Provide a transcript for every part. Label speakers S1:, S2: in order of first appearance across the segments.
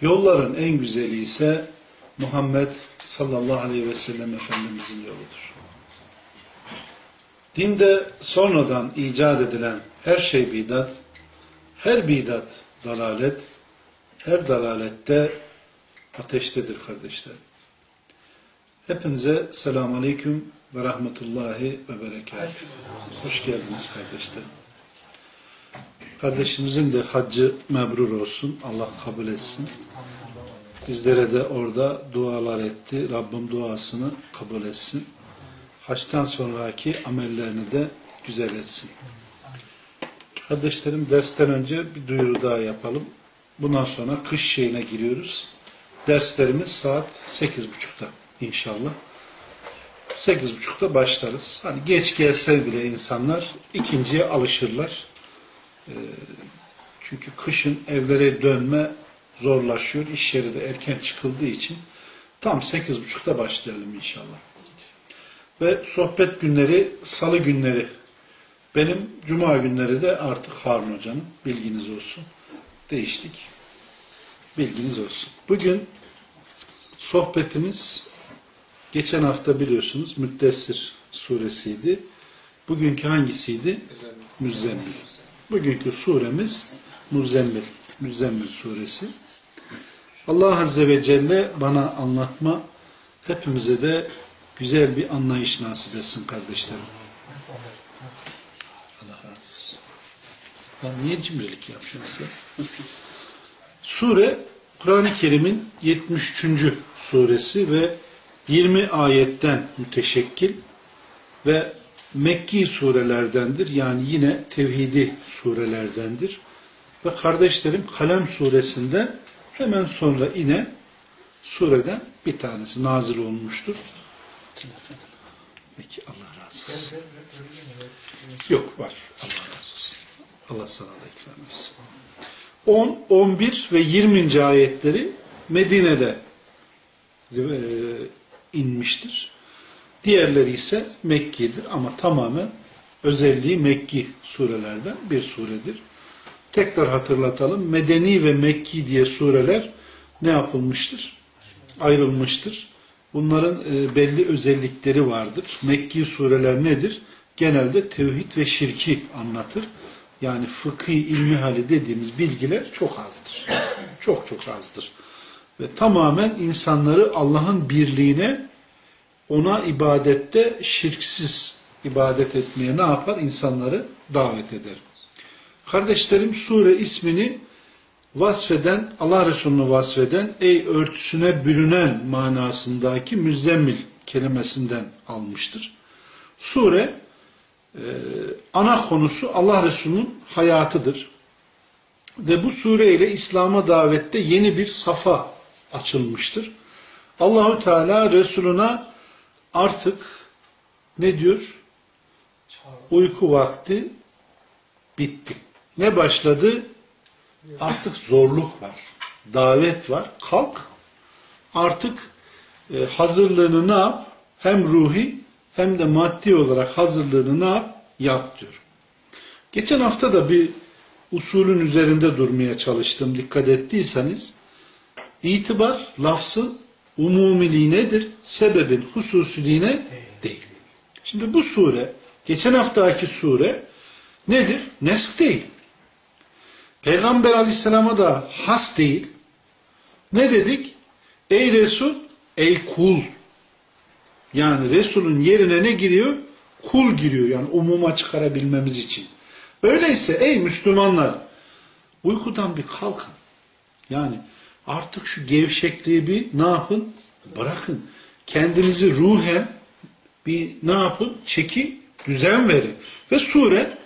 S1: Yolların en güzeli ise Muhammed sallallahu aleyhi ve sellem Efendimizin yoludur. Dinde sonradan icat edilen her şey bidat, her bidat dalalet, her dalalette ateştedir kardeşler. Hepinize selamun aleyküm ve rahmetullahi ve berekatuhu. Hoş geldiniz kardeşlerim. Kardeşimizin de haccı mebrur olsun. Allah kabul etsin. Bizlere de orada dualar etti. Rabbim duasını kabul etsin. Haçtan sonraki amellerini de güzel etsin. Kardeşlerim dersten önce bir duyuru daha yapalım. Bundan sonra kış şeyine giriyoruz. Derslerimiz saat 8.30'da inşallah. 8.30'da başlarız. Hani geç gelse bile insanlar ikinciye alışırlar. Ee, çünkü kışın evlere dönme zorlaşıyor. İş yeri de erken çıkıldığı için tam 8.30'da başlayalım inşallah. Ve sohbet günleri salı günleri benim cuma günleri de artık Harun Hoca'nın bilginiz olsun. Değiştik. Bilginiz olsun. Bugün sohbetimiz geçen hafta biliyorsunuz Müddessir suresiydi. Bugünkü hangisiydi? Müzzemmil. Bugünkü suremiz Muzzemmil, Müzzemmil suresi. Allah Azze ve Celle bana anlatma, hepimize de güzel bir anlayış nasip etsin kardeşlerim. Allah razı olsun. Ya niye cimrilik yapıyorsunuz ya? Sure, Kur'an-ı Kerim'in 73. suresi ve 20 ayetten müteşekkil ve Mekki surelerdendir. Yani yine tevhidi surelerdendir. Ve kardeşlerim Kalem suresinde hemen sonra inen sureden bir tanesi nazil olmuştur. Peki Allah razı olsun. Yok var. Allah razı olsun. Allah sana da ikram etsin. 10, 11 ve 20. ayetleri Medine'de e, inmiştir. Diğerleri ise Mekki'dir ama tamamen özelliği Mekki surelerden bir suredir. Tekrar hatırlatalım. Medeni ve Mekki diye sureler ne yapılmıştır? Ayrılmıştır. Bunların e, belli özellikleri vardır. Mekki sureler nedir? Genelde tevhid ve şirki anlatır. Yani fıkhi ilmi hali dediğimiz bilgiler çok azdır. Çok çok azdır. Ve tamamen insanları Allah'ın birliğine ona ibadette şirksiz ibadet etmeye ne yapar? İnsanları davet eder. Kardeşlerim sure ismini vasfeden, Allah Resulü'nü vasfeden ey örtüsüne bürünen manasındaki müzzemmil kelimesinden almıştır. Sure e, ana konusu Allah Resulü'nün hayatıdır. Ve bu sure ile İslam'a davette yeni bir safa açılmıştır. Allahü Teala Resuluna artık ne diyor? Uyku vakti bitti. Ne başladı? Artık zorluk var. Davet var. Kalk. Artık e, hazırlığını ne yap? Hem ruhi hem de maddi olarak hazırlığını ne yap? Yap diyor. Geçen hafta da bir usulün üzerinde durmaya çalıştım. Dikkat ettiyseniz itibar lafzın umumiliğinedir. Sebebin hususiliğine değil. Şimdi bu sure, geçen haftaki sure nedir? Nesk değil. Peygamber aleyhisselama da has değil. Ne dedik? Ey Resul, ey kul. Yani Resul'ün yerine ne giriyor? Kul giriyor. Yani umuma çıkarabilmemiz için. Öyleyse ey Müslümanlar uykudan bir kalkın. Yani artık şu gevşekliği bir ne yapın? Bırakın. Kendinizi ruhen bir ne yapın? Çekin, düzen verin. Ve sure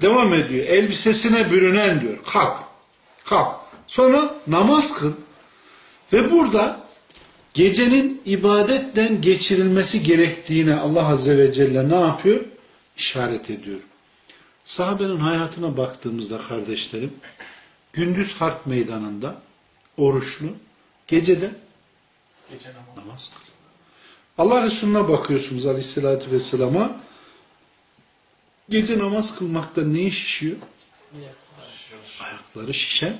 S1: devam ediyor. Elbisesine bürünen diyor. Kalk. Kalk. Sonra namaz kıl. Ve burada gecenin ibadetten geçirilmesi gerektiğine Allah Azze ve Celle ne yapıyor? İşaret ediyor. Sahabenin hayatına baktığımızda kardeşlerim, gündüz harp meydanında oruçlu, gecede
S2: Gece namazı.
S1: namaz kılıyor. Allah Resulüne bakıyorsunuz Aleyhisselatü Vesselam'a gece namaz kılmakta neyi şişiyor? Ayakları şişen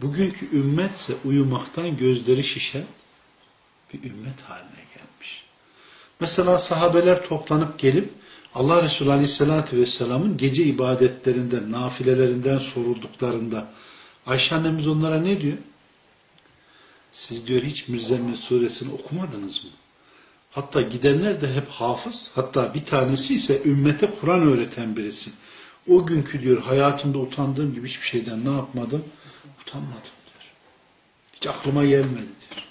S1: bugünkü ümmetse uyumaktan gözleri şişen bir ümmet haline gelmiş. Mesela sahabeler toplanıp gelip Allah Resulü Aleyhisselatü Vesselam'ın gece ibadetlerinden, nafilelerinden sorulduklarında Ayşe annemiz onlara ne diyor? Siz diyor hiç Müzzemmil suresini okumadınız mı? Hatta gidenler de hep hafız. Hatta bir tanesi ise ümmete Kur'an öğreten birisi. O günkü diyor hayatımda utandığım gibi hiçbir şeyden ne yapmadım? Utanmadım diyor. Hiç aklıma gelmedi diyor.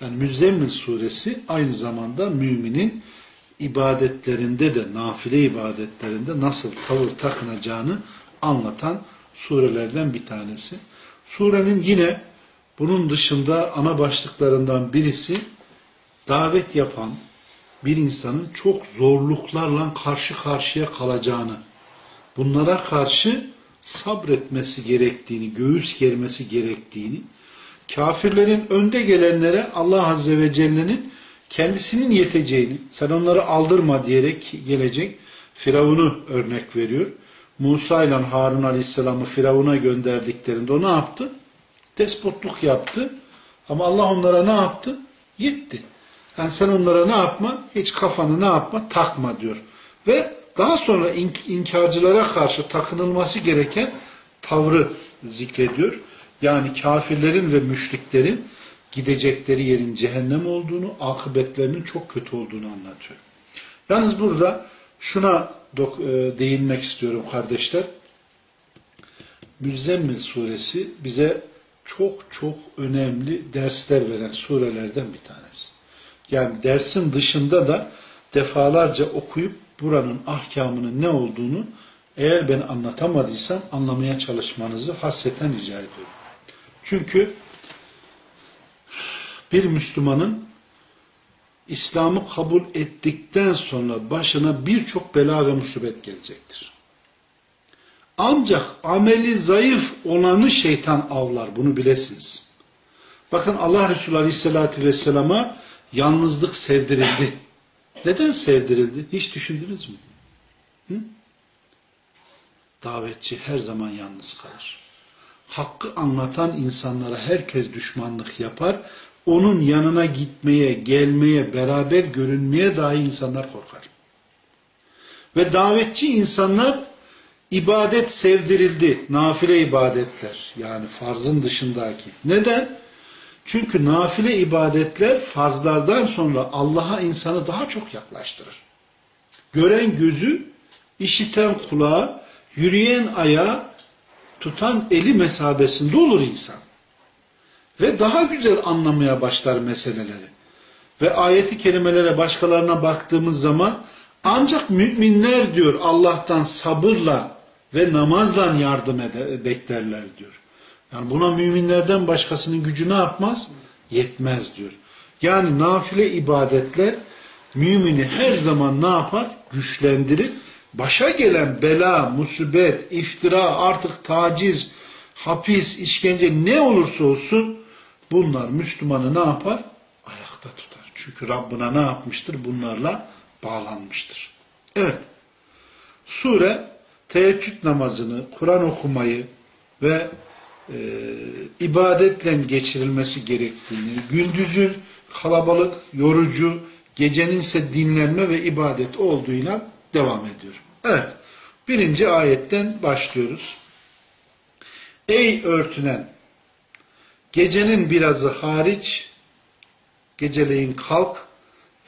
S1: Yani Müzzemmil suresi aynı zamanda müminin ibadetlerinde de nafile ibadetlerinde nasıl tavır takınacağını anlatan surelerden bir tanesi. Surenin yine bunun dışında ana başlıklarından birisi davet yapan bir insanın çok zorluklarla karşı karşıya kalacağını, bunlara karşı sabretmesi gerektiğini, göğüs germesi gerektiğini, kafirlerin önde gelenlere Allah Azze ve Celle'nin kendisinin yeteceğini, sen onları aldırma diyerek gelecek Firavun'u örnek veriyor. Musa ile Harun Aleyhisselam'ı Firavun'a gönderdiklerinde o ne yaptı? Despotluk yaptı. Ama Allah onlara ne yaptı? Yetti. Yani sen onlara ne yapma? Hiç kafanı ne yapma? Takma diyor. Ve daha sonra inkarcılara karşı takınılması gereken tavrı zikrediyor. Yani kafirlerin ve müşriklerin gidecekleri yerin cehennem olduğunu, akıbetlerinin çok kötü olduğunu anlatıyor. Yalnız burada şuna değinmek istiyorum kardeşler. Müzzemmil suresi bize çok çok önemli dersler veren surelerden bir tanesi. Yani dersin dışında da defalarca okuyup buranın ahkamının ne olduğunu eğer ben anlatamadıysam anlamaya çalışmanızı hasreten rica ediyorum. Çünkü bir Müslümanın İslam'ı kabul ettikten sonra başına birçok bela ve musibet gelecektir. Ancak ameli zayıf olanı şeytan avlar. Bunu bilesiniz. Bakın Allah Resulü Aleyhisselatü Vesselam'a yalnızlık sevdirildi. Neden sevdirildi? Hiç düşündünüz mü? Hı? Davetçi her zaman yalnız kalır. Hakkı anlatan insanlara herkes düşmanlık yapar. Onun yanına gitmeye, gelmeye, beraber görünmeye dahi insanlar korkar. Ve davetçi insanlar ibadet sevdirildi. Nafile ibadetler. Yani farzın dışındaki. Neden? Çünkü nafile ibadetler farzlardan sonra Allah'a insanı daha çok yaklaştırır. Gören gözü, işiten kulağı, yürüyen ayağı, tutan eli mesabesinde olur insan. Ve daha güzel anlamaya başlar meseleleri. Ve ayeti kelimelere başkalarına baktığımız zaman ancak müminler diyor Allah'tan sabırla ve namazla yardım ede, beklerler diyor. Yani buna müminlerden başkasının gücü ne yapmaz? Yetmez diyor. Yani nafile ibadetler mümini her zaman ne yapar? Güçlendirir. Başa gelen bela, musibet, iftira, artık taciz, hapis, işkence ne olursa olsun bunlar Müslümanı ne yapar? Ayakta tutar. Çünkü Rabbına ne yapmıştır? Bunlarla bağlanmıştır. Evet. Sure teheccüd namazını, Kur'an okumayı ve e, ibadetle geçirilmesi gerektiğini, gündüzün kalabalık, yorucu, gecenin ise dinlenme ve ibadet olduğuyla devam ediyor. Evet, birinci ayetten başlıyoruz. Ey örtünen, gecenin birazı hariç, geceleyin kalk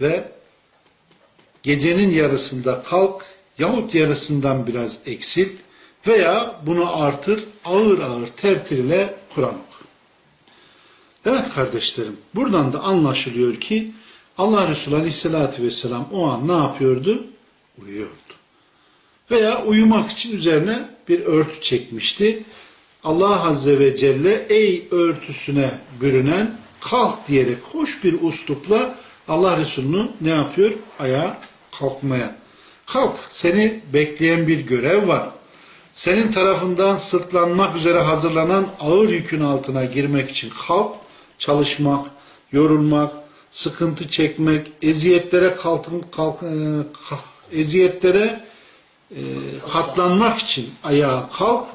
S1: ve gecenin yarısında kalk, yahut yarısından biraz eksilt veya bunu artır, ağır ağır tertiriyle Kur'an oku. Evet kardeşlerim, buradan da anlaşılıyor ki Allah Resulü Aleyhisselatü Vesselam o an ne yapıyordu? Uyuyordu. Veya uyumak için üzerine bir örtü çekmişti. Allah Azze ve Celle ey örtüsüne bürünen kalk diyerek hoş bir uslupla Allah Resulü'nü ne yapıyor? Ayağa kalkmaya. Kalk seni bekleyen bir görev var. Senin tarafından sırtlanmak üzere hazırlanan ağır yükün altına girmek için kalk, çalışmak, yorulmak, sıkıntı çekmek, eziyetlere kalkın, kalkın, eziyetlere e, katlanmak için ayağa kalk,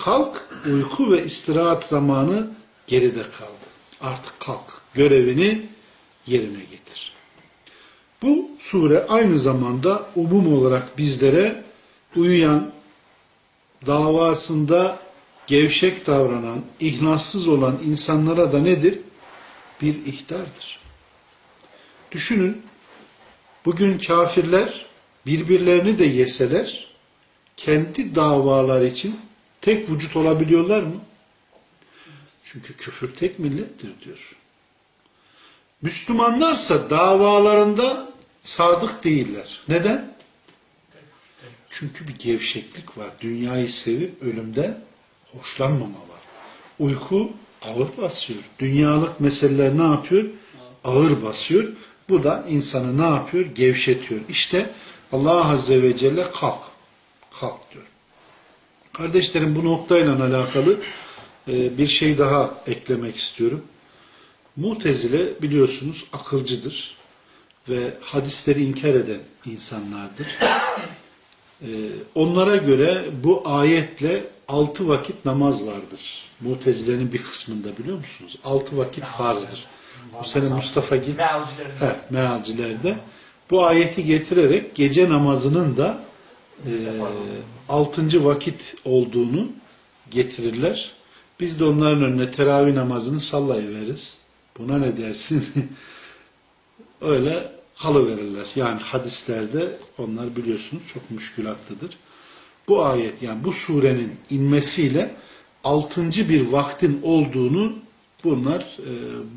S1: kalk, uyku ve istirahat zamanı geride kaldı. Artık kalk, görevini yerine getir. Bu sure aynı zamanda umum olarak bizlere uyuyan, davasında gevşek davranan, ihlassız olan insanlara da nedir? Bir ihtardır. Düşünün, bugün kafirler birbirlerini de yeseler, kendi davalar için tek vücut olabiliyorlar mı? Çünkü küfür tek millettir diyor. Müslümanlarsa davalarında sadık değiller. Neden? Çünkü bir gevşeklik var. Dünyayı sevip ölümden hoşlanmama var. Uyku ağır basıyor. Dünyalık meseleler ne yapıyor? Ağır basıyor. Bu da insanı ne yapıyor? Gevşetiyor. İşte Allah Azze ve Celle kalk. Kalk diyor. Kardeşlerim bu noktayla alakalı e, bir şey daha eklemek istiyorum. Mutezile biliyorsunuz akılcıdır ve hadisleri inkar eden insanlardır. Ee, onlara göre bu ayetle altı vakit namaz vardır. Mutezilerin bir kısmında biliyor musunuz? Altı vakit farzdır. Bu sene Mustafa Gil he, mealcilerde bu ayeti getirerek gece namazının da e, altıncı vakit olduğunu getirirler. Biz de onların önüne teravih namazını sallayıveririz. Buna ne dersin? Öyle halıverirler. Yani hadislerde onlar biliyorsunuz çok müşkülatlıdır. Bu ayet yani bu surenin inmesiyle altıncı bir vaktin olduğunu bunlar e,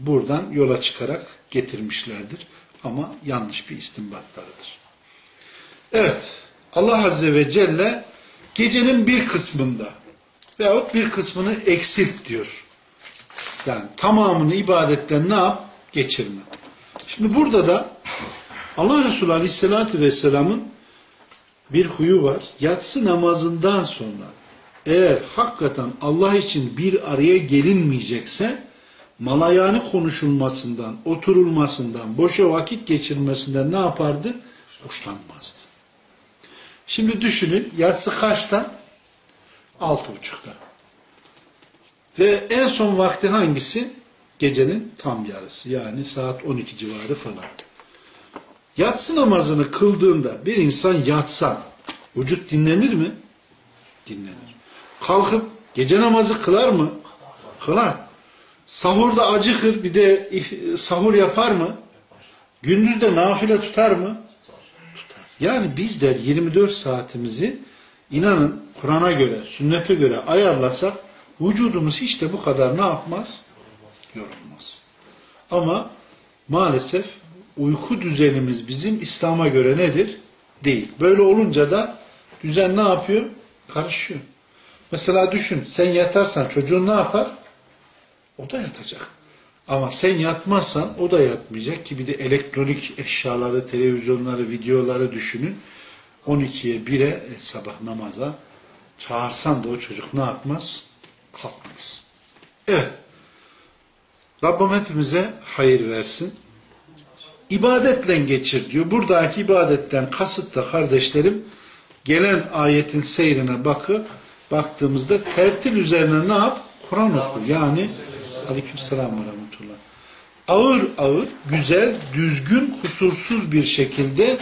S1: buradan yola çıkarak getirmişlerdir. Ama yanlış bir istinbatlarıdır. Evet. Allah Azze ve Celle gecenin bir kısmında veyahut bir kısmını eksilt diyor. Yani tamamını ibadetten ne yap? Geçirme. Şimdi burada da Allah Resulü Aleyhisselatü Vesselam'ın bir huyu var. Yatsı namazından sonra eğer hakikaten Allah için bir araya gelinmeyecekse malayani konuşulmasından, oturulmasından, boşa vakit geçirmesinden ne yapardı? Hoşlanmazdı. Şimdi düşünün yatsı kaçta? Altı buçukta. Ve en son vakti hangisi? Gecenin tam yarısı. Yani saat 12 civarı falan. Yatsı namazını kıldığında bir insan yatsa vücut dinlenir mi? Dinlenir. Kalkıp gece namazı kılar mı? Kılar. Sahurda acıkır bir de sahur yapar mı? Gündüz de nafile tutar mı? Yani bizler 24 saatimizi inanın Kur'an'a göre, sünnete göre ayarlasak vücudumuz hiç de bu kadar ne yapmaz? Yorulmaz. Ama maalesef uyku düzenimiz bizim İslam'a göre nedir? Değil. Böyle olunca da düzen ne yapıyor? Karışıyor. Mesela düşün sen yatarsan çocuğun ne yapar? O da yatacak. Ama sen yatmazsan o da yatmayacak ki bir de elektronik eşyaları, televizyonları, videoları düşünün. 12'ye 1'e e, sabah namaza çağırsan da o çocuk ne yapmaz? Kalkmaz. Evet. Rabbim hepimize hayır versin. İbadetle geçir diyor. Buradaki ibadetten kasıt da kardeşlerim gelen ayetin seyrine bakı baktığımızda tertil üzerine ne yap? Kur'an oku. Yani aleykümselam ve rahmetullah. Ağır ağır, güzel, düzgün, kusursuz bir şekilde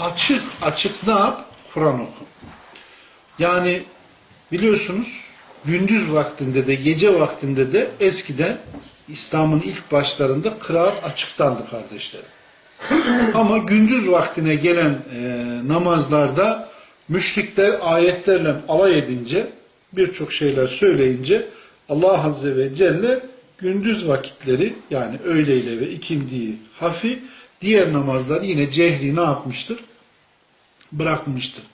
S1: açık açık ne yap? Kur'an oku. Yani biliyorsunuz gündüz vaktinde de gece vaktinde de eskiden İslam'ın ilk başlarında kıraat açıktandı kardeşlerim. Ama gündüz vaktine gelen e, namazlarda müşrikler ayetlerle alay edince birçok şeyler söyleyince Allah Azze ve Celle gündüz vakitleri yani öğleyle ve ikindiyi hafi diğer namazlar yine cehri ne yapmıştır? Bırakmıştır.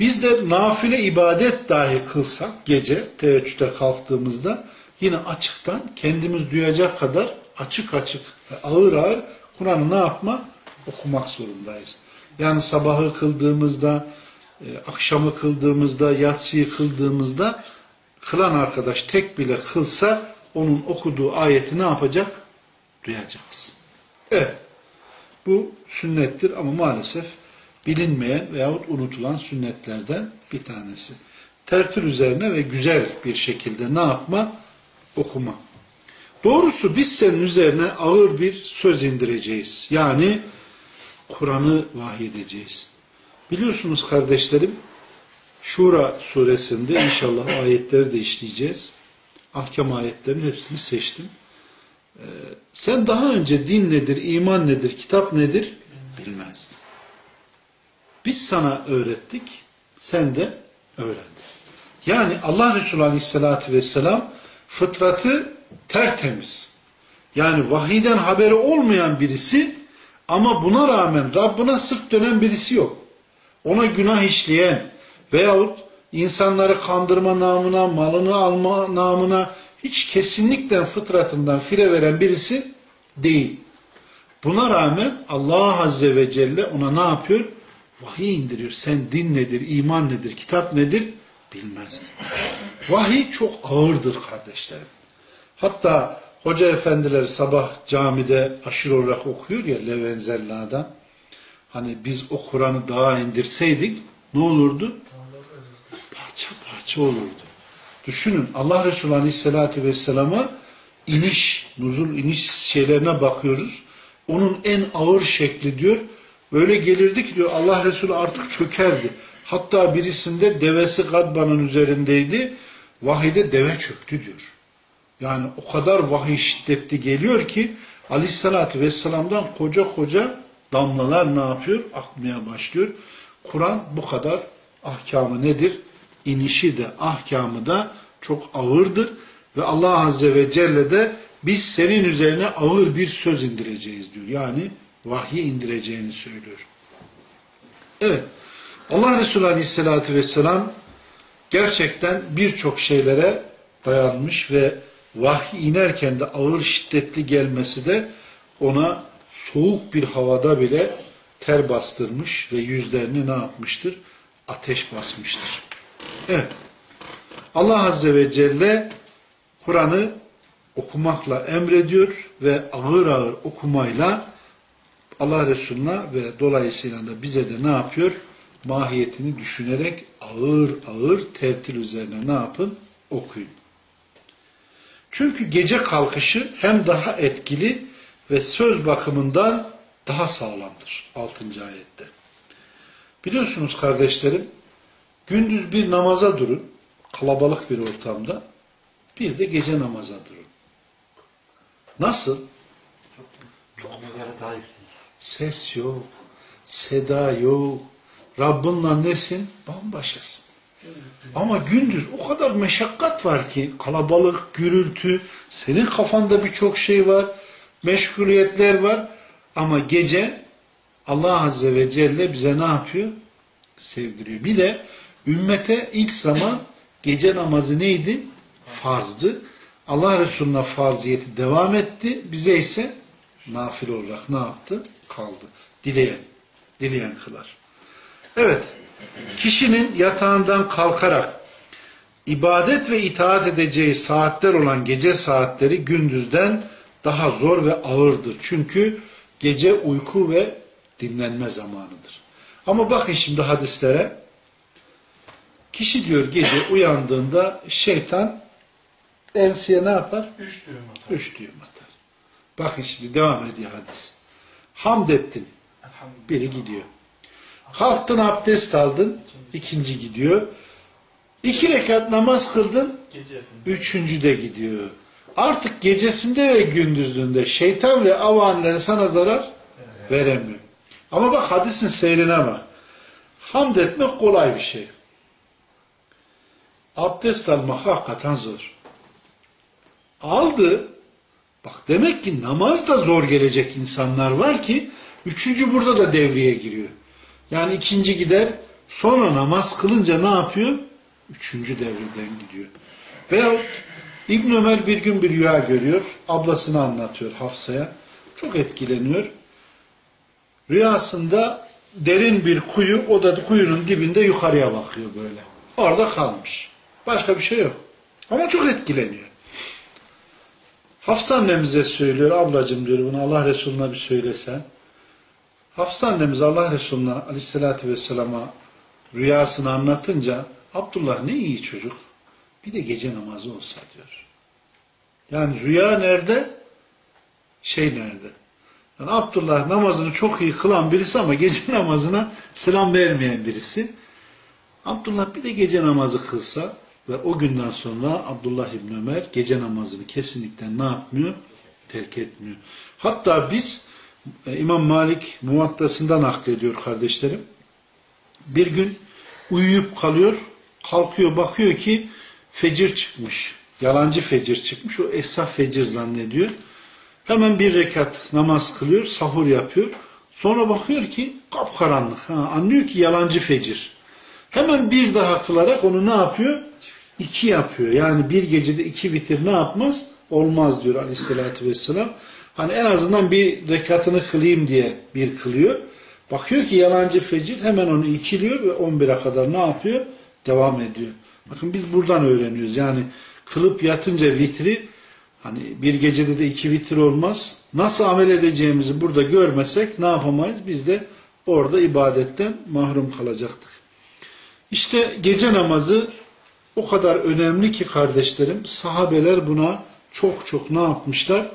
S1: Biz de nafile ibadet dahi kılsak gece teheccüde kalktığımızda yine açıktan kendimiz duyacak kadar açık açık ağır ağır Kur'an'ı ne yapma? Okumak zorundayız. Yani sabahı kıldığımızda, e, akşamı kıldığımızda, yatsıyı kıldığımızda kılan arkadaş tek bile kılsa onun okuduğu ayeti ne yapacak? Duyacağız. Evet. Bu sünnettir ama maalesef bilinmeyen veyahut unutulan sünnetlerden bir tanesi. Tertül üzerine ve güzel bir şekilde ne yapma? Okuma. Doğrusu biz senin üzerine ağır bir söz indireceğiz. Yani Kur'an'ı vahyedeceğiz. Biliyorsunuz kardeşlerim, Şura suresinde inşallah ayetleri de işleyeceğiz. Ahkam ayetlerinin hepsini seçtim. Ee, sen daha önce din nedir, iman nedir, kitap nedir bilmezdin. Biz sana öğrettik, sen de öğrendin. Yani Allah Resulü Aleyhisselatü Vesselam fıtratı tertemiz. Yani vahiden haberi olmayan birisi ama buna rağmen Rabbına sırt dönen birisi yok. Ona günah işleyen veyahut insanları kandırma namına, malını alma namına hiç kesinlikle fıtratından fire veren birisi değil. Buna rağmen Allah Azze ve Celle ona ne yapıyor? Vahiy indiriyor. Sen din nedir, iman nedir, kitap nedir bilmezdin. Vahiy çok ağırdır kardeşlerim. Hatta hoca efendiler sabah camide aşırı olarak okuyor ya Levenzella'da. Hani biz o Kur'an'ı daha indirseydik ne olurdu? Parça parça olurdu. Düşünün Allah Resulü Aleyhisselatü Vesselam'a iniş, nuzul iniş şeylerine bakıyoruz. Onun en ağır şekli diyor. Öyle gelirdi ki diyor Allah Resulü artık çökerdi. Hatta birisinde devesi Gadba'nın üzerindeydi. Vahide deve çöktü diyor. Yani o kadar vahiy şiddetli geliyor ki Aleyhisselatü Vesselam'dan koca koca damlalar ne yapıyor? Akmaya başlıyor. Kur'an bu kadar ahkamı nedir? İnişi de ahkamı da çok ağırdır. Ve Allah Azze ve Celle de biz senin üzerine ağır bir söz indireceğiz diyor. Yani vahyi indireceğini söylüyor. Evet. Allah Resulü Aleyhisselatü Vesselam gerçekten birçok şeylere dayanmış ve vahiy inerken de ağır şiddetli gelmesi de ona soğuk bir havada bile ter bastırmış ve yüzlerini ne yapmıştır? Ateş basmıştır. Evet. Allah Azze ve Celle Kur'an'ı okumakla emrediyor ve ağır ağır okumayla Allah Resulü'ne ve dolayısıyla da bize de ne yapıyor? Mahiyetini düşünerek ağır ağır tertil üzerine ne yapın? Okuyun. Çünkü gece kalkışı hem daha etkili ve söz bakımından daha sağlamdır. 6. ayette. Biliyorsunuz kardeşlerim, gündüz bir namaza durun, kalabalık bir ortamda, bir de gece namaza durun. Nasıl?
S3: Çok daha yüksek.
S1: Ses yok, seda yok. Rabbinle nesin? Bambaşasın. Ama gündüz o kadar meşakkat var ki kalabalık, gürültü, senin kafanda birçok şey var, meşguliyetler var ama gece Allah Azze ve Celle bize ne yapıyor? Sevdiriyor. Bir de ümmete ilk zaman gece namazı neydi? Farzdı. Allah Resulü'ne farziyeti devam etti. Bize ise nafil olarak ne yaptı? Kaldı. Dileyen. Dileyen kılar. Evet. Kişinin yatağından kalkarak ibadet ve itaat edeceği saatler olan gece saatleri gündüzden daha zor ve ağırdır. Çünkü gece uyku ve dinlenme zamanıdır. Ama bakın şimdi hadislere. Kişi diyor gece uyandığında şeytan enseye ne yapar?
S2: Üç düğüm atar.
S1: Üç düğüm atar. Bakın şimdi devam ediyor hadis. Hamd ettin. Biri gidiyor. Kalktın abdest aldın. ikinci gidiyor. İki rekat namaz kıldın. Üçüncü de gidiyor. Artık gecesinde ve gündüzünde şeytan ve avanileri sana zarar veremiyor. Ama bak hadisin seyrine bak. Hamd etmek kolay bir şey. Abdest almak hakikaten zor. Aldı. Bak demek ki namaz da zor gelecek insanlar var ki üçüncü burada da devreye giriyor. Yani ikinci gider Sonra namaz kılınca ne yapıyor? Üçüncü devreden gidiyor. Veyahut İbn Ömer bir gün bir rüya görüyor. Ablasını anlatıyor Hafsa'ya. Çok etkileniyor. Rüyasında derin bir kuyu, o da kuyunun dibinde yukarıya bakıyor böyle. Orada kalmış. Başka bir şey yok. Ama çok etkileniyor. Hafsa annemize söylüyor, ablacım diyor bunu Allah Resulüne bir söylesen. Hafsa annemiz Allah Resulüne aleyhissalatü vesselama rüyasını anlatınca Abdullah ne iyi çocuk. Bir de gece namazı olsa diyor. Yani rüya nerede? Şey nerede? Yani Abdullah namazını çok iyi kılan birisi ama gece namazına selam vermeyen birisi. Abdullah bir de gece namazı kılsa ve o günden sonra Abdullah İbni Ömer gece namazını kesinlikle ne yapmıyor? Terk etmiyor. Hatta biz e, İmam Malik muvattasından naklediyor kardeşlerim. Bir gün uyuyup kalıyor, kalkıyor bakıyor ki fecir çıkmış. Yalancı fecir çıkmış. O esaf fecir zannediyor. Hemen bir rekat namaz kılıyor, sahur yapıyor. Sonra bakıyor ki kapkaranlık. Ha, anlıyor ki yalancı fecir. Hemen bir daha kılarak onu ne yapıyor? İki yapıyor. Yani bir gecede iki vitir ne yapmaz? Olmaz diyor aleyhissalatü vesselam. Hani en azından bir rekatını kılayım diye bir kılıyor. Bakıyor ki yalancı fecir hemen onu ikiliyor ve 11'e kadar ne yapıyor? Devam ediyor. Bakın biz buradan öğreniyoruz. Yani kılıp yatınca vitri hani bir gecede de iki vitir olmaz. Nasıl amel edeceğimizi burada görmesek ne yapamayız? Biz de orada ibadetten mahrum kalacaktık. İşte gece namazı o kadar önemli ki kardeşlerim sahabeler buna çok çok ne yapmışlar?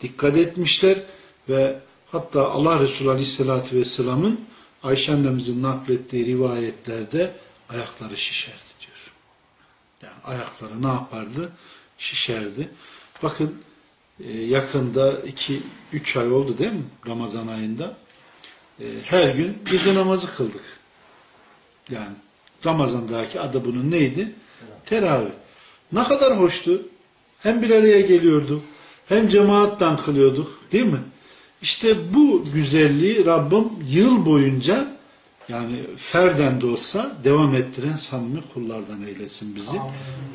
S1: Dikkat etmişler ve hatta Allah Resulü Aleyhisselatü Vesselam'ın Ayşe annemizin naklettiği rivayetlerde ayakları şişerdi diyor. Yani ayakları ne yapardı? Şişerdi. Bakın e, yakında 2-3 ay oldu değil mi? Ramazan ayında. E, her gün gece namazı kıldık. Yani Ramazan'daki adı bunun neydi? Teravih. Ne kadar hoştu. Hem bir araya geliyorduk. Hem cemaattan kılıyorduk. Değil mi? İşte bu güzelliği Rabbim yıl boyunca yani ferden de olsa devam ettiren samimi kullardan eylesin bizi.
S2: Amin.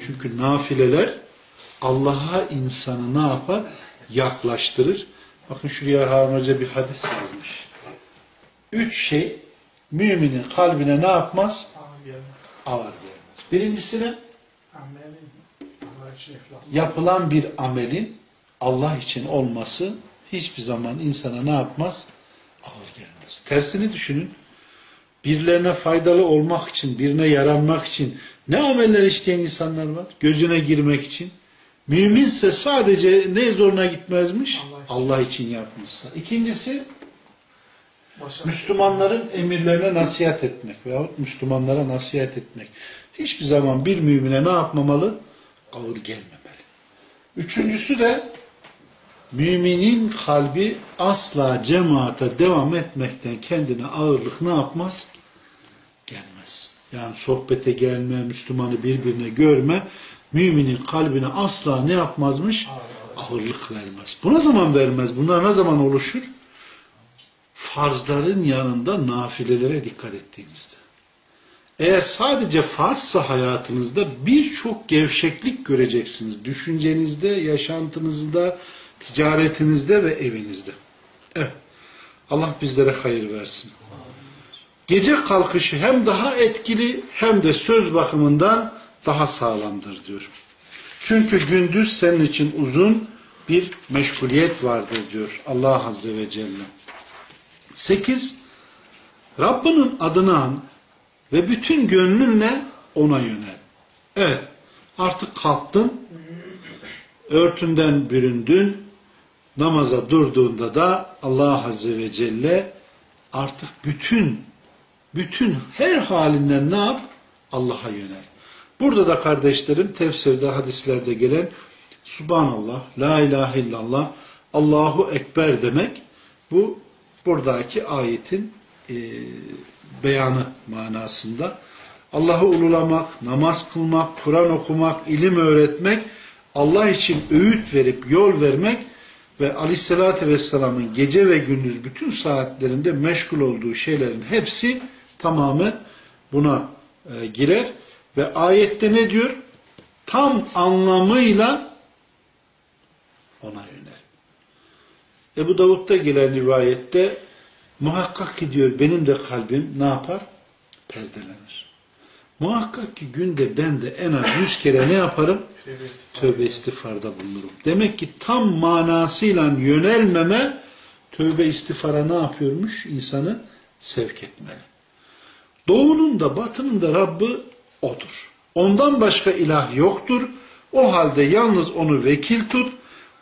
S1: Çünkü nafileler Allah'a insanı ne yapar? Yaklaştırır. Bakın şuraya Harun Hoca bir hadis yazmış. Üç şey müminin kalbine ne yapmaz?
S2: Amin. gelme.
S1: Ağır gelmez.
S2: Amelin. İhlas.
S1: yapılan bir amelin Allah için olması hiçbir zaman insana ne yapmaz? Ağır gelmez. Tersini düşünün. Birilerine faydalı olmak için, birine yaranmak için ne ameller işleyen insanlar var? Gözüne girmek için. Müminse sadece ne zoruna gitmezmiş?
S2: Allah için.
S1: Allah için yapmışsa. İkincisi. Müslümanların emirlerine nasihat etmek veyahut Müslümanlara nasihat etmek. Hiçbir zaman bir mümine ne yapmamalı? Ağır gelmemeli. Üçüncüsü de müminin kalbi asla cemaate devam etmekten kendine ağırlık ne yapmaz? Gelmez. Yani sohbete gelme, Müslümanı birbirine görme, müminin kalbine asla ne yapmazmış? Ağırlık vermez. Bu ne zaman vermez? Bunlar ne zaman oluşur? Farzların yanında nafilelere dikkat ettiğinizde. Eğer sadece farzsa hayatınızda birçok gevşeklik göreceksiniz. Düşüncenizde, yaşantınızda, ticaretinizde ve evinizde. Evet. Allah bizlere hayır versin. Gece kalkışı hem daha etkili hem de söz bakımından daha sağlamdır diyor. Çünkü gündüz senin için uzun bir meşguliyet vardır diyor Allah Azze ve Celle. 8. Rabbinin adını an ve bütün gönlünle ona yönel. Evet. Artık kalktın, örtünden büründün, namaza durduğunda da Allah Azze ve Celle artık bütün bütün her halinden ne yap? Allah'a yönel. Burada da kardeşlerim tefsirde, hadislerde gelen Subhanallah, La ilahe illallah, Allahu Ekber demek bu buradaki ayetin e, beyanı manasında. Allah'ı ululamak, namaz kılmak, Kur'an okumak, ilim öğretmek, Allah için öğüt verip yol vermek ve Aleyhisselatü Vesselam'ın gece ve gündüz bütün saatlerinde meşgul olduğu şeylerin hepsi tamamen buna e, girer ve ayette ne diyor? Tam anlamıyla ona yönel. Ebu Davud'da gelen rivayette muhakkak ki diyor benim de kalbim ne yapar? Perdelenir. Muhakkak ki günde ben de en az yüz kere ne yaparım? Tövbe istiğfarda bulunurum. Demek ki tam manasıyla yönelmeme tövbe istiğfara ne yapıyormuş? İnsanı sevk etmeli. Doğunun da batının da Rabbi O'dur. Ondan başka ilah yoktur. O halde yalnız onu vekil tut.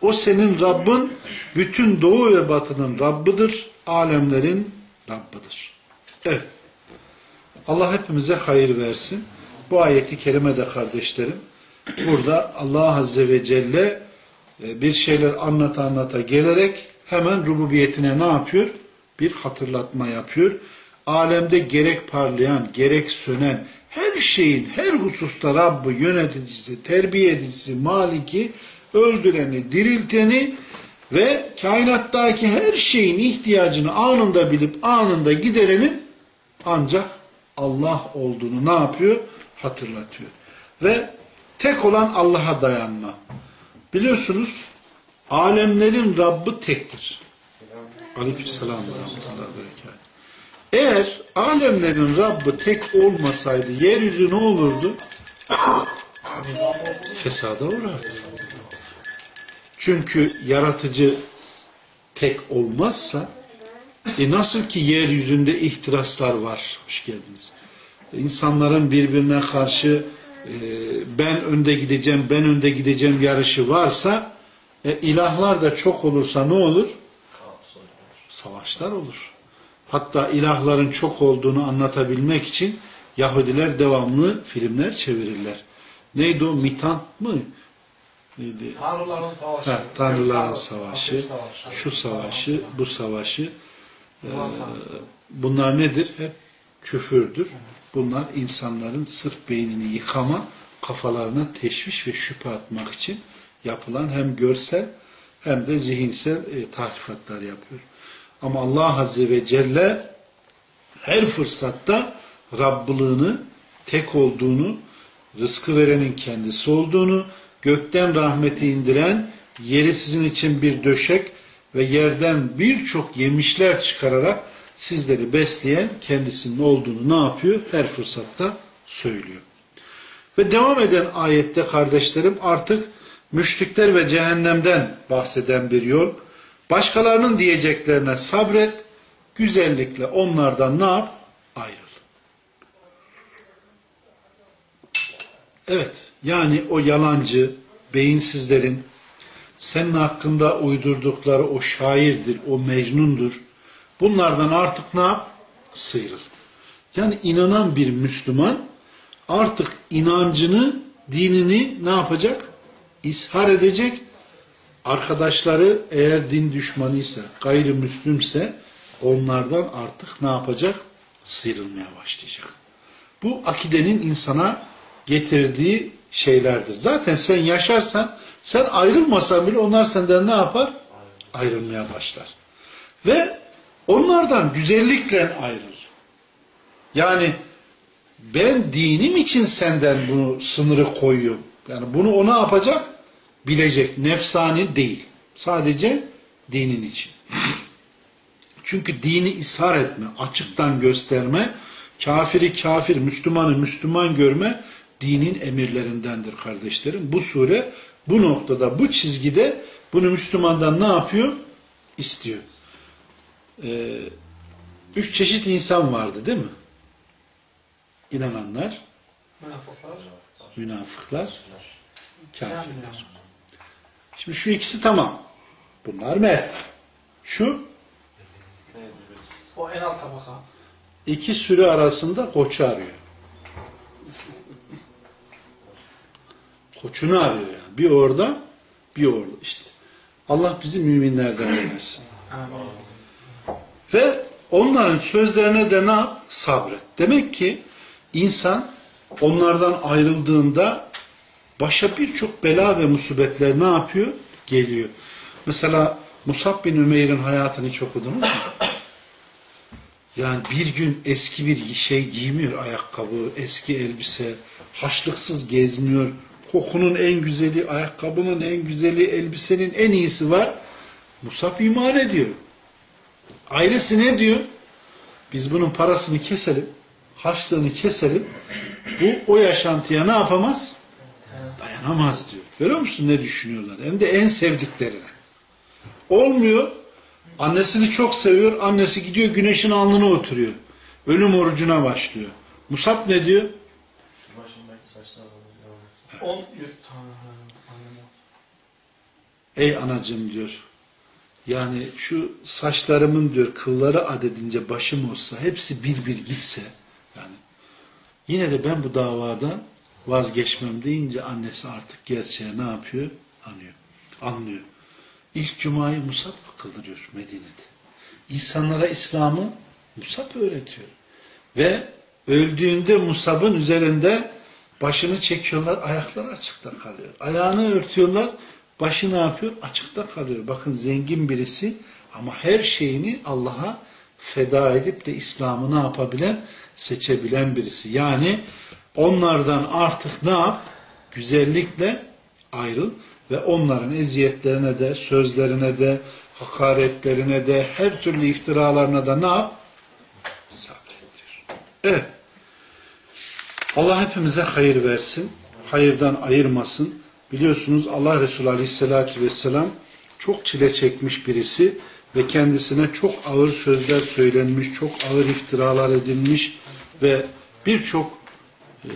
S1: O senin Rabbin, bütün doğu ve batının Rabbidir, alemlerin Rabbidir. Evet. Allah hepimize hayır versin. Bu ayeti kerime de kardeşlerim, burada Allah Azze ve Celle e, bir şeyler anlata anlata gelerek hemen rububiyetine ne yapıyor? Bir hatırlatma yapıyor. Alemde gerek parlayan, gerek sönen, her şeyin, her hususta Rabbı yöneticisi, terbiye edicisi, maliki, öldüreni, dirilteni ve kainattaki her şeyin ihtiyacını anında bilip anında giderenin ancak Allah olduğunu ne yapıyor? Hatırlatıyor. Ve tek olan Allah'a dayanma. Biliyorsunuz alemlerin Rabbi tektir. Aleykümselam. Eğer alemlerin Rabbi tek olmasaydı yeryüzü ne olurdu? Fesada uğrardı. Çünkü yaratıcı tek olmazsa e nasıl ki yeryüzünde ihtiraslar var. Hoş geldiniz. İnsanların birbirine karşı e, ben önde gideceğim, ben önde gideceğim yarışı varsa e, ilahlar da çok olursa ne olur? Savaşlar olur. Hatta ilahların çok olduğunu anlatabilmek için Yahudiler devamlı filmler çevirirler. Neydi o? Mitant mı? Neydi?
S2: Tanrıların savaşı.
S1: Ha, Tanrıların savaşı, şu savaşı, bu savaşı. Ee,
S2: Bunlar
S1: nedir? Hep küfürdür. Bunlar insanların sırf beynini yıkama, kafalarına teşviş ve şüphe atmak için yapılan hem görsel hem de zihinsel e, tahrifatlar yapıyor. Ama Allah Azze ve Celle her fırsatta Rabblığını, tek olduğunu, rızkı verenin kendisi olduğunu, gökten rahmeti indiren, yeri sizin için bir döşek ve yerden birçok yemişler çıkararak sizleri besleyen kendisinin olduğunu ne yapıyor? Her fırsatta söylüyor. Ve devam eden ayette kardeşlerim artık müşrikler ve cehennemden bahseden bir yol. Başkalarının diyeceklerine sabret, güzellikle onlardan ne yap? Ayrıl. Evet, yani o yalancı, beyinsizlerin senin hakkında uydurdukları o şairdir, o mecnundur. Bunlardan artık ne yap? Sıyrıl. Yani inanan bir Müslüman artık inancını, dinini ne yapacak? İshar edecek. Arkadaşları eğer din düşmanıysa, gayrimüslimse onlardan artık ne yapacak? Sıyrılmaya başlayacak. Bu akidenin insana getirdiği şeylerdir. Zaten sen yaşarsan, sen ayrılmasan bile onlar senden ne yapar? Ayrılmaya başlar. Ve onlardan güzellikle ayrıl. Yani ben dinim için senden bunu sınırı koyuyorum. Yani bunu o ne yapacak? Bilecek. Nefsani değil. Sadece dinin için. Çünkü dini ishar etme, açıktan gösterme, kafiri kafir, Müslümanı Müslüman görme dinin emirlerindendir kardeşlerim. Bu sure bu noktada, bu çizgide bunu Müslümandan ne yapıyor? İstiyor. Ee, üç çeşit insan vardı değil mi? İnananlar,
S2: Münafıklar.
S1: münafıklar, kafirler. Şimdi şu ikisi tamam. Bunlar mert. Şu
S2: o en alt tabaka.
S1: iki sürü arasında koçu arıyor. Koçunu arıyor yani. Bir orada, bir orada işte. Allah bizi müminlerden eylesin. Ve onların sözlerine de ne yap? Sabret. Demek ki insan onlardan ayrıldığında başa birçok bela ve musibetler ne yapıyor? Geliyor. Mesela Musab bin Ümeyr'in hayatını hiç okudunuz mu? Yani bir gün eski bir şey giymiyor ayakkabı, eski elbise, haşlıksız gezmiyor. Kokunun en güzeli, ayakkabının en güzeli, elbisenin en iyisi var. Musab iman ediyor. Ailesi ne diyor? Biz bunun parasını keselim, haçlığını keselim. Bu o yaşantıya ne yapamaz? Dayanamaz diyor. Görüyor musun ne düşünüyorlar? Hem de en sevdiklerine. Olmuyor. Annesini çok seviyor. Annesi gidiyor güneşin alnına oturuyor. Ölüm orucuna başlıyor. Musab ne diyor?
S3: Şu başımdaki saçlar var.
S2: 10 yurt tane annem
S1: Ey anacığım diyor. Yani şu saçlarımın diyor kılları adedince başım olsa hepsi bir bir gitse yani yine de ben bu davadan vazgeçmem deyince annesi artık gerçeğe ne yapıyor? Anlıyor. Anlıyor. İlk cumayı Musab kıldırıyor Medine'de. İnsanlara İslam'ı Musab öğretiyor. Ve öldüğünde Musab'ın üzerinde başını çekiyorlar, ayakları açıkta kalıyor. Ayağını örtüyorlar, başı ne yapıyor? Açıkta kalıyor. Bakın zengin birisi ama her şeyini Allah'a feda edip de İslam'ı ne yapabilen? Seçebilen birisi. Yani onlardan artık ne yap? Güzellikle ayrıl ve onların eziyetlerine de, sözlerine de, hakaretlerine de, her türlü iftiralarına da ne yap? Sabret diyor. Evet. Allah hepimize hayır versin. Hayırdan ayırmasın. Biliyorsunuz Allah Resulü Aleyhisselatü Vesselam çok çile çekmiş birisi ve kendisine çok ağır sözler söylenmiş, çok ağır iftiralar edilmiş ve birçok e,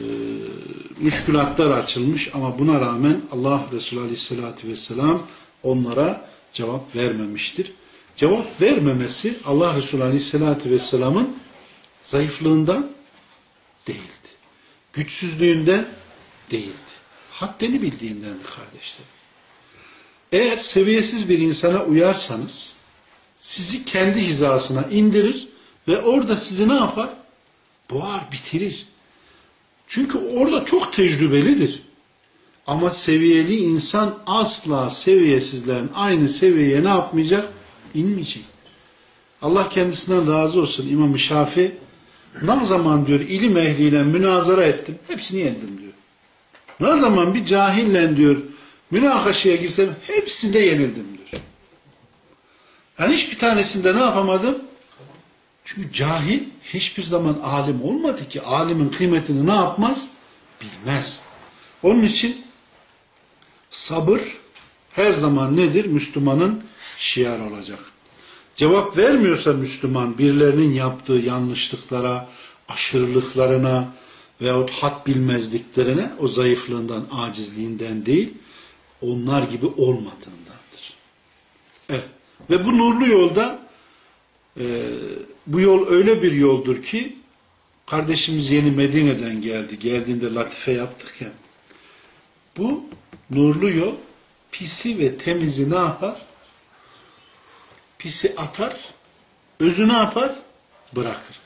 S1: müşkülatlar açılmış ama buna rağmen Allah Resulü Aleyhisselatü Vesselam onlara cevap vermemiştir. Cevap vermemesi Allah Resulü Aleyhisselatü Vesselam'ın zayıflığından değildi. Güçsüzlüğünden değildi. Haddini bildiğindendir kardeşlerim. Eğer seviyesiz bir insana uyarsanız sizi kendi hizasına indirir ve orada sizi ne yapar? Boğar, bitirir. Çünkü orada çok tecrübelidir. Ama seviyeli insan asla seviyesizlerin aynı seviyeye ne yapmayacak? İnmeyecek. Allah kendisinden razı olsun İmam-ı Şafi ne zaman diyor ilim ehliyle münazara ettim. Hepsini yendim diyor. Ne zaman bir cahille diyor münakaşaya girsem hepsinde yenildim diyor. Yani hiçbir tanesinde ne yapamadım? Çünkü cahil hiçbir zaman alim olmadı ki. Alimin kıymetini ne yapmaz? Bilmez. Onun için sabır her zaman nedir? Müslümanın şiar olacak. Cevap vermiyorsa Müslüman birilerinin yaptığı yanlışlıklara, aşırılıklarına veyahut hat bilmezliklerine o zayıflığından, acizliğinden değil, onlar gibi olmadığındandır. Evet. Ve bu nurlu yolda e, bu yol öyle bir yoldur ki kardeşimiz yeni Medine'den geldi. Geldiğinde latife yaptık ya. Bu nurlu yol pisi ve temizi ne yapar? Pisi atar, özü ne yapar? Bırakır.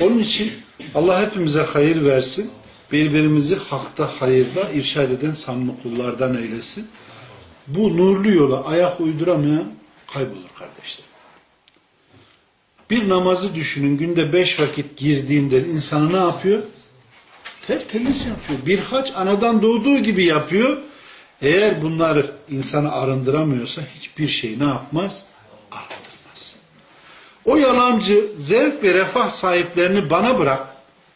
S1: Onun için Allah hepimize hayır versin. Birbirimizi hakta, hayırda irşad eden samimi kullardan eylesin. Bu nurlu yola ayak uyduramayan kaybolur kardeşler. Bir namazı düşünün günde beş vakit girdiğinde insanı ne yapıyor? Tertemiz yapıyor. Bir hac anadan doğduğu gibi yapıyor. Eğer bunları insanı arındıramıyorsa hiçbir şey ne yapmaz? Arındırmaz. O yalancı zevk ve refah sahiplerini bana bırak.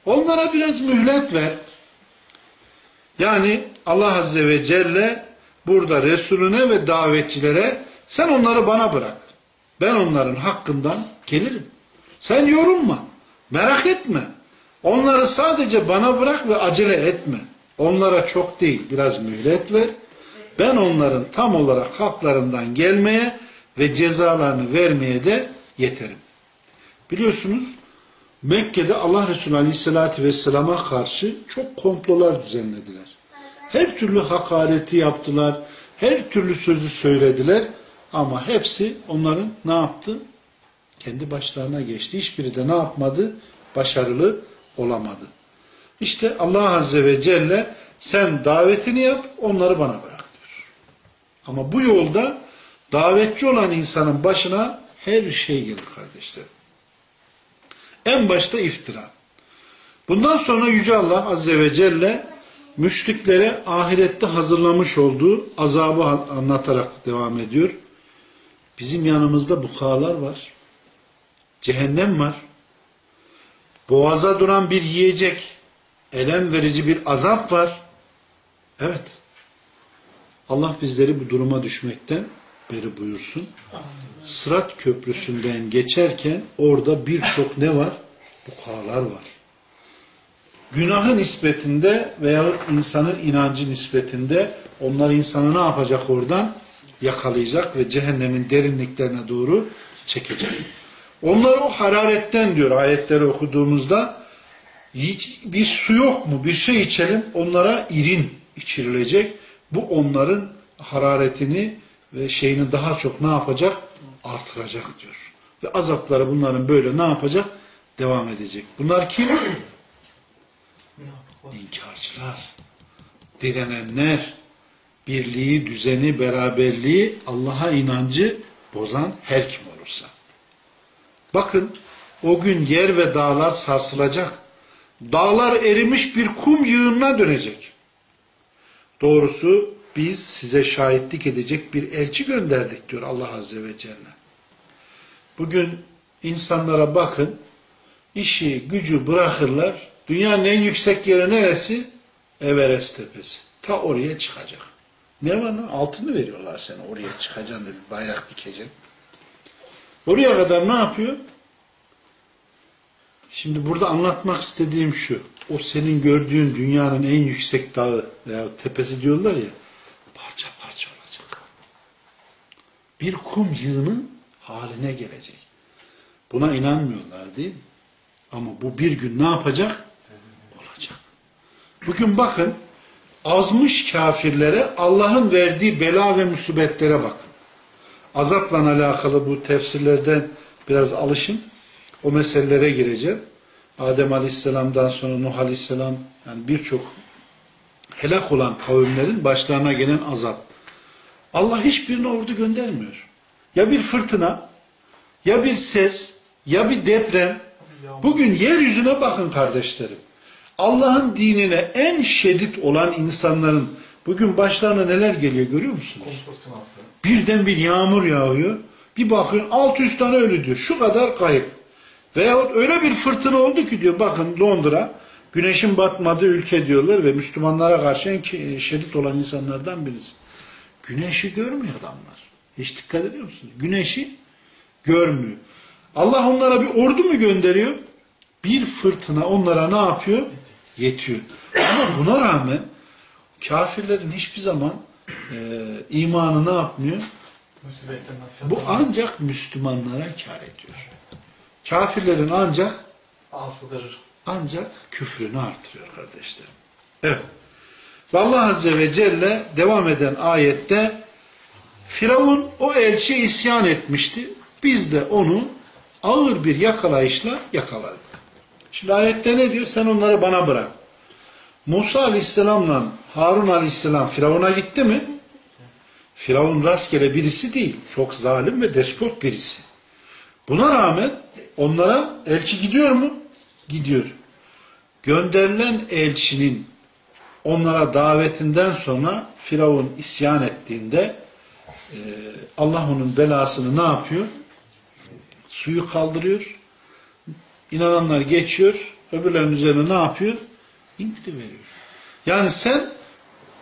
S1: Onlara biraz mühlet ver. Yani Allah Azze ve Celle burada Resulüne ve davetçilere sen onları bana bırak. Ben onların hakkından gelirim. Sen yorulma. Merak etme. Onları sadece bana bırak ve acele etme. Onlara çok değil biraz mühlet ver. Ben onların tam olarak haklarından gelmeye ve cezalarını vermeye de yeterim. Biliyorsunuz Mekke'de Allah Resulü Aleyhisselatü Vesselam'a karşı çok komplolar düzenlediler. Her türlü hakareti yaptılar. Her türlü sözü söylediler. Ama hepsi onların ne yaptı? Kendi başlarına geçti. Hiçbiri de ne yapmadı? Başarılı olamadı. İşte Allah Azze ve Celle sen davetini yap, onları bana bırak diyor. Ama bu yolda davetçi olan insanın başına her şey gelir kardeşlerim. En başta iftira. Bundan sonra Yüce Allah Azze ve Celle müşriklere ahirette hazırlamış olduğu azabı anlatarak devam ediyor. Bizim yanımızda bukalar var. Cehennem var. Boğaza duran bir yiyecek, elem verici bir azap var. Evet. Allah bizleri bu duruma düşmekten beri buyursun. Sırat köprüsünden geçerken orada birçok ne var? Bukalar var. Günahı nispetinde veya insanın inancı nispetinde onlar insanı ne yapacak oradan? Yakalayacak ve cehennemin derinliklerine doğru çekecek. Onlar o hararetten diyor ayetleri okuduğumuzda bir su yok mu? Bir şey içelim. Onlara irin içirilecek. Bu onların hararetini ve şeyini daha çok ne yapacak? Artıracak diyor. Ve azapları bunların böyle ne yapacak? Devam edecek. Bunlar kim? İnkarcılar. Direnenler. Birliği, düzeni, beraberliği, Allah'a inancı bozan her kim olursa. Bakın o gün yer ve dağlar sarsılacak. Dağlar erimiş bir kum yığınına dönecek. Doğrusu biz size şahitlik edecek bir elçi gönderdik diyor Allah Azze ve Celle. Bugün insanlara bakın, işi, gücü bırakırlar. Dünyanın en yüksek yeri neresi? Everest tepesi. Ta oraya çıkacak. Ne var lan? Altını veriyorlar sana. Oraya çıkacaksın da bir bayrak dikeceksin. Oraya kadar ne yapıyor? Şimdi burada anlatmak istediğim şu. O senin gördüğün dünyanın en yüksek dağı veya tepesi diyorlar ya parça parça olacak. Bir kum yığını haline gelecek. Buna inanmıyorlar değil mi? Ama bu bir gün ne yapacak? Olacak. Bugün bakın azmış kafirlere Allah'ın verdiği bela ve musibetlere bakın. Azapla alakalı bu tefsirlerden biraz alışın. O meselelere gireceğim. Adem Aleyhisselam'dan sonra Nuh Aleyhisselam yani birçok helak olan kavimlerin başlarına gelen azap. Allah hiçbirine ordu göndermiyor. Ya bir fırtına, ya bir ses, ya bir deprem. Bugün yeryüzüne bakın kardeşlerim. Allah'ın dinine en şiddet olan insanların bugün başlarına neler geliyor görüyor musunuz? Birden bir yağmur yağıyor. Bir bakın 600 tane ölü diyor. Şu kadar kayıp. Veyahut öyle bir fırtına oldu ki diyor bakın Londra güneşin batmadığı ülke diyorlar ve Müslümanlara karşı en şiddet olan insanlardan birisi. Güneşi görmüyor adamlar. Hiç dikkat ediyor musunuz? Güneşi görmüyor. Allah onlara bir ordu mu gönderiyor? Bir fırtına onlara ne yapıyor? Yetiyor. Ama buna rağmen kafirlerin hiçbir zaman e, imanı ne yapmıyor? Bu ancak Müslümanlara kar ediyor. Kafirlerin ancak
S2: affıdır.
S1: Ancak küfrünü artırıyor kardeşlerim. Evet. Ve Allah Azze ve Celle devam eden ayette Firavun o elçiye isyan etmişti. Biz de onu ağır bir yakalayışla yakaladık. Şimdi ayette ne diyor? Sen onları bana bırak. Musa Aleyhisselam'la Harun Aleyhisselam Firavun'a gitti mi? Firavun rastgele birisi değil. Çok zalim ve despot birisi. Buna rağmen onlara elçi gidiyor mu? Gidiyor. Gönderilen elçinin onlara davetinden sonra Firavun isyan ettiğinde e, Allah onun belasını ne yapıyor? Suyu kaldırıyor. İnananlar geçiyor. Öbürlerin üzerine ne yapıyor? İntiri veriyor. Yani sen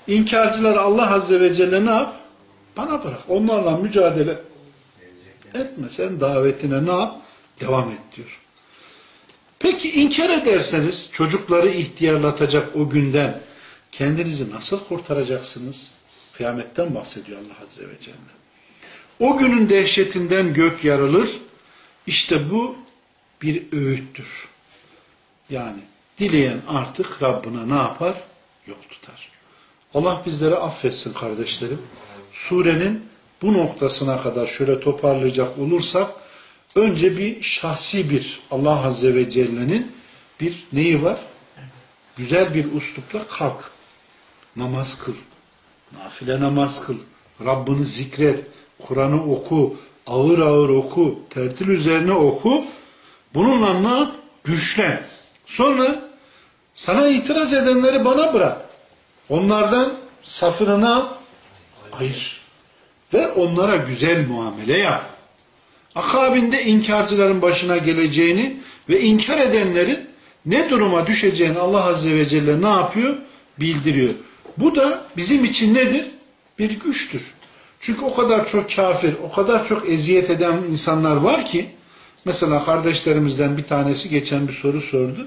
S1: inkarcıları Allah Azze ve Celle ne yap? Bana bırak. Onlarla mücadele etme. Sen davetine ne yap? Devam et diyor. Peki inkar ederseniz çocukları ihtiyarlatacak o günden kendinizi nasıl kurtaracaksınız? Kıyametten bahsediyor Allah Azze ve Celle. O günün dehşetinden gök yarılır. İşte bu bir öğüttür. Yani dileyen artık Rabbına ne yapar? Yol tutar. Allah bizleri affetsin kardeşlerim. Surenin bu noktasına kadar şöyle toparlayacak olursak önce bir şahsi bir Allah Azze ve Celle'nin bir neyi var? Güzel bir uslupla kalk. Namaz kıl. Nafile namaz kıl. Rabbini zikret. Kur'an'ı oku. Ağır ağır oku. Tertil üzerine oku. Bununla ne yap? Güçlen. Sonra sana itiraz edenleri bana bırak. Onlardan safını al, ayır. Ve onlara güzel muamele yap. Akabinde inkarcıların başına geleceğini ve inkar edenlerin ne duruma düşeceğini Allah Azze ve Celle ne yapıyor? Bildiriyor. Bu da bizim için nedir? Bir güçtür. Çünkü o kadar çok kafir, o kadar çok eziyet eden insanlar var ki mesela kardeşlerimizden bir tanesi geçen bir soru sordu.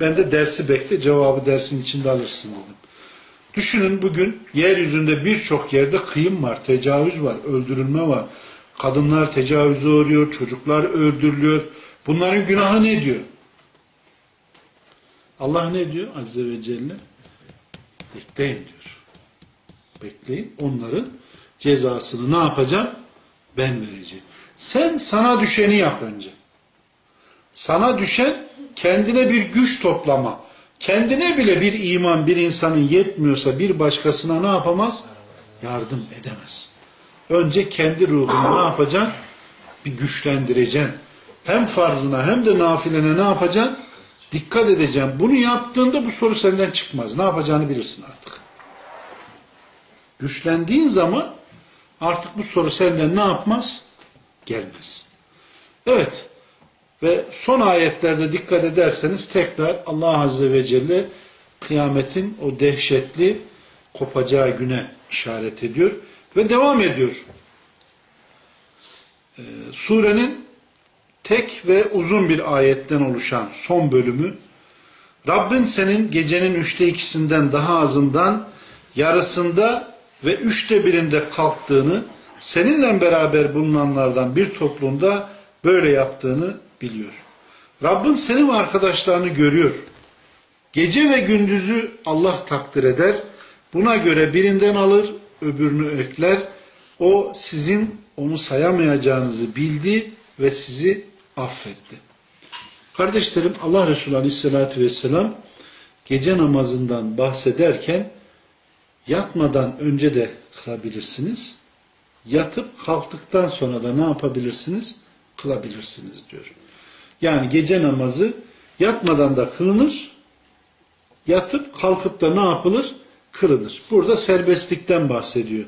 S1: Ben de dersi bekle, cevabı dersin içinde alırsın dedim. Düşünün bugün yeryüzünde birçok yerde kıyım var, tecavüz var, öldürülme var. Kadınlar tecavüze uğruyor, çocuklar öldürülüyor. Bunların günahı ne diyor? Allah ne diyor Azze ve Celle? Bekleyin diyor. Bekleyin. Onların cezasını ne yapacağım? Ben vereceğim. Sen sana düşeni yap önce. Sana düşen kendine bir güç toplama. Kendine bile bir iman bir insanın yetmiyorsa bir başkasına ne yapamaz? Yardım edemez. Önce kendi ruhunu ne yapacaksın? Bir güçlendireceksin. Hem farzına hem de nafilene ne yapacaksın? Dikkat edeceğim. Bunu yaptığında bu soru senden çıkmaz. Ne yapacağını bilirsin artık. Güçlendiğin zaman artık bu soru senden ne yapmaz? Gelmez. Evet. Ve son ayetlerde dikkat ederseniz tekrar Allah Azze ve Celle kıyametin o dehşetli kopacağı güne işaret ediyor. Ve devam ediyor. Ee, surenin tek ve uzun bir ayetten oluşan son bölümü Rabbin senin gecenin üçte ikisinden daha azından yarısında ve üçte birinde kalktığını seninle beraber bulunanlardan bir toplumda böyle yaptığını biliyor. Rabbin senin arkadaşlarını görüyor. Gece ve gündüzü Allah takdir eder. Buna göre birinden alır, öbürünü ekler. O sizin onu sayamayacağınızı bildi ve sizi affetti. Kardeşlerim Allah Resulü Aleyhisselatü Vesselam gece namazından bahsederken yatmadan önce de kılabilirsiniz. Yatıp kalktıktan sonra da ne yapabilirsiniz? Kılabilirsiniz diyor. Yani gece namazı yatmadan da kılınır, yatıp kalkıp da ne yapılır? Kılınır. Burada serbestlikten bahsediyor.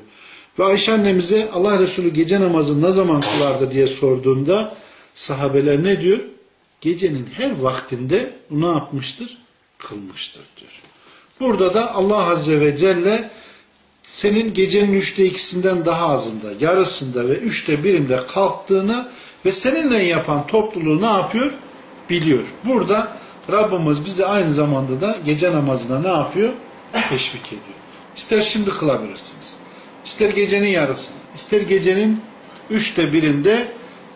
S1: Ve Ayşe annemize Allah Resulü gece namazı ne zaman kılardı diye sorduğunda sahabeler ne diyor? Gecenin her vaktinde ne yapmıştır? Kılmıştır diyor. Burada da Allah Azze ve Celle senin gecenin üçte ikisinden daha azında, yarısında ve üçte birinde kalktığını ve seninle yapan topluluğu ne yapıyor? Biliyor. Burada Rabbimiz bizi aynı zamanda da gece namazına ne yapıyor? Teşvik ediyor. İster şimdi kılabilirsiniz. İster gecenin yarısında, ister gecenin üçte birinde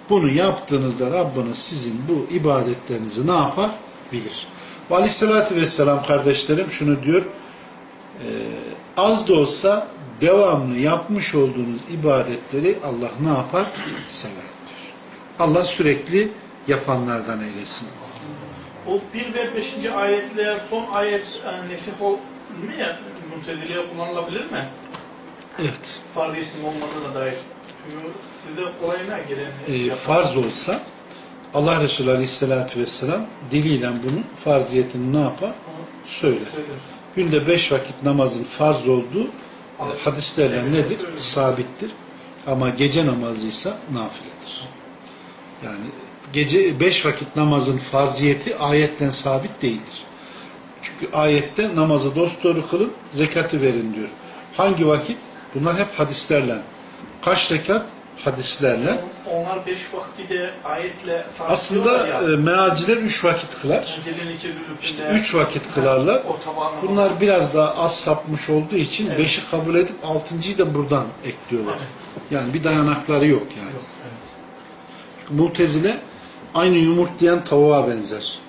S1: bunu yaptığınızda Rabbiniz sizin bu ibadetlerinizi ne yapar? Bilir. Ve aleyhissalatü vesselam kardeşlerim şunu diyor, e, az da olsa devamlı yapmış olduğunuz ibadetleri Allah ne yapar? Sever. Allah sürekli yapanlardan eylesin.
S2: O 1 ve 5. ayetle son ayet yani nesih ol mi ya? Muteziliye kullanılabilir mi?
S1: Evet.
S2: Farz isim olmadığına dair. Çünkü size kolayına gelen
S1: E, farz olsa Allah Resulü Aleyhisselatü Vesselam diliyle bunun farziyetini ne yapar? Söyler. Günde beş vakit namazın farz olduğu e, hadislerle nedir? Sabittir. Ama gece namazıysa nafiledir. Yani gece beş vakit namazın farziyeti ayetten sabit değildir. Ayette namazı dosdoğru kılın, zekatı verin diyor. Hangi vakit? Bunlar hep hadislerle. Kaç rekat? Hadislerle.
S2: Onlar beş vakti de ayetle
S1: Aslında e, mealciler üç vakit kılar. İşte üç vakit kılarlar. Bunlar biraz daha az sapmış olduğu için
S2: Evet.
S1: beşi kabul edip altıncıyı da buradan ekliyorlar. Yani bir dayanakları yok yani.
S2: Yok, evet.
S1: Mutezile aynı yumurtlayan tavuğa benzer.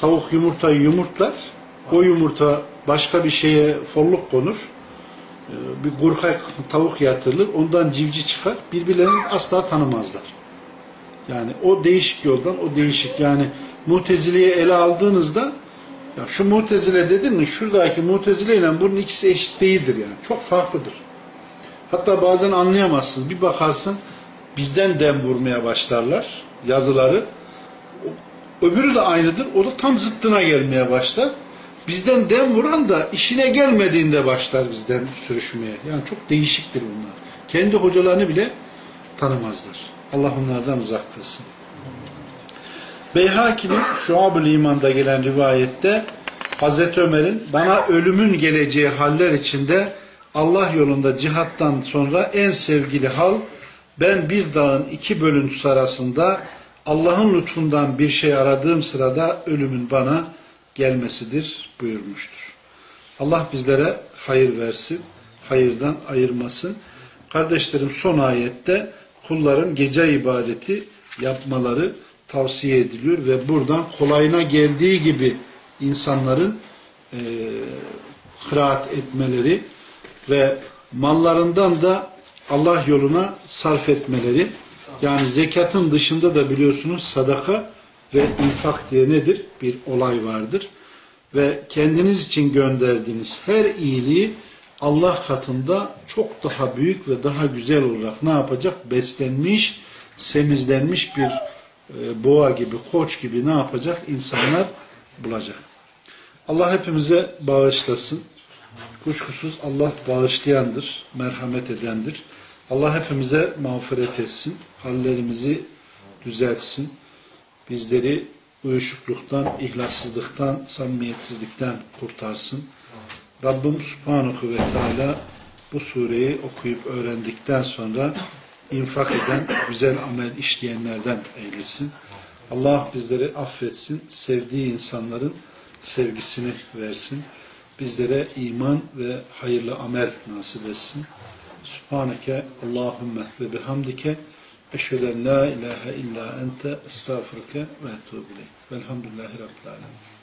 S1: Tavuk yumurtayı yumurtlar. O yumurta başka bir şeye folluk konur. Ee, Bir gurkay tavuk yatırılır. Ondan civci çıkar. Birbirlerini asla tanımazlar. Yani o değişik yoldan o değişik. Yani Mutezile'yi ele aldığınızda ya şu Mutezile dedin mi şuradaki Mutezile ile bunun ikisi eşit değildir yani. Çok farklıdır. Hatta bazen anlayamazsın. Bir bakarsın bizden dem vurmaya başlarlar yazıları. Öbürü de aynıdır. O da tam zıttına gelmeye başlar. Bizden dem vuran da işine gelmediğinde başlar bizden sürüşmeye. Yani çok değişiktir bunlar. Kendi hocalarını bile tanımazlar. Allah onlardan uzak kılsın. Beyhaki'nin Şuab-ül İman'da gelen rivayette Hazreti Ömer'in bana ölümün geleceği haller içinde Allah yolunda cihattan sonra en sevgili hal ben bir dağın iki bölüntüsü arasında Allah'ın lütfundan bir şey aradığım sırada ölümün bana gelmesidir buyurmuştur. Allah bizlere hayır versin, hayırdan ayırmasın. Kardeşlerim son ayette kulların gece ibadeti yapmaları tavsiye ediliyor ve buradan kolayına geldiği gibi insanların e, kıraat etmeleri ve mallarından da Allah yoluna sarf etmeleri yani zekatın dışında da biliyorsunuz sadaka ve infak diye nedir? Bir olay vardır. Ve kendiniz için gönderdiğiniz her iyiliği Allah katında çok daha büyük ve daha güzel olarak ne yapacak? Beslenmiş, semizlenmiş bir e, boğa gibi, koç gibi ne yapacak? İnsanlar bulacak. Allah hepimize bağışlasın. Kuşkusuz Allah bağışlayandır, merhamet edendir. Allah hepimize mağfiret etsin, hallerimizi düzeltsin. Bizleri uyuşukluktan, ihlassızlıktan, samimiyetsizlikten kurtarsın. Rabbim Subhanahu ve Teala bu sureyi okuyup öğrendikten sonra infak eden, güzel amel işleyenlerden eylesin. Allah bizleri affetsin, sevdiği insanların sevgisini versin. Bizlere iman ve hayırlı amel nasip etsin. Subhaneke Allahümme ve bihamdike أشهد أن لا إله إلا أنت أستغفرك وأتوب إليك. والحمد لله رب العالمين.